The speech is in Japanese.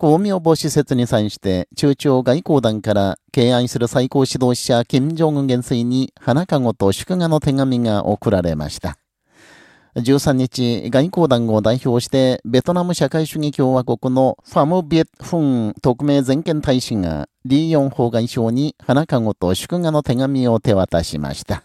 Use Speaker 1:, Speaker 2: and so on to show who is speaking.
Speaker 1: 公明母施設に際して、中朝外交団から敬愛する最高指導者、金正恩元帥に花籠と祝賀の手紙が送られました。13日、外交団を代表して、ベトナム社会主義共和国のファム・ビエッフン特命全権大使が、リーヨン法外相に花籠と祝賀の手紙を手渡しました。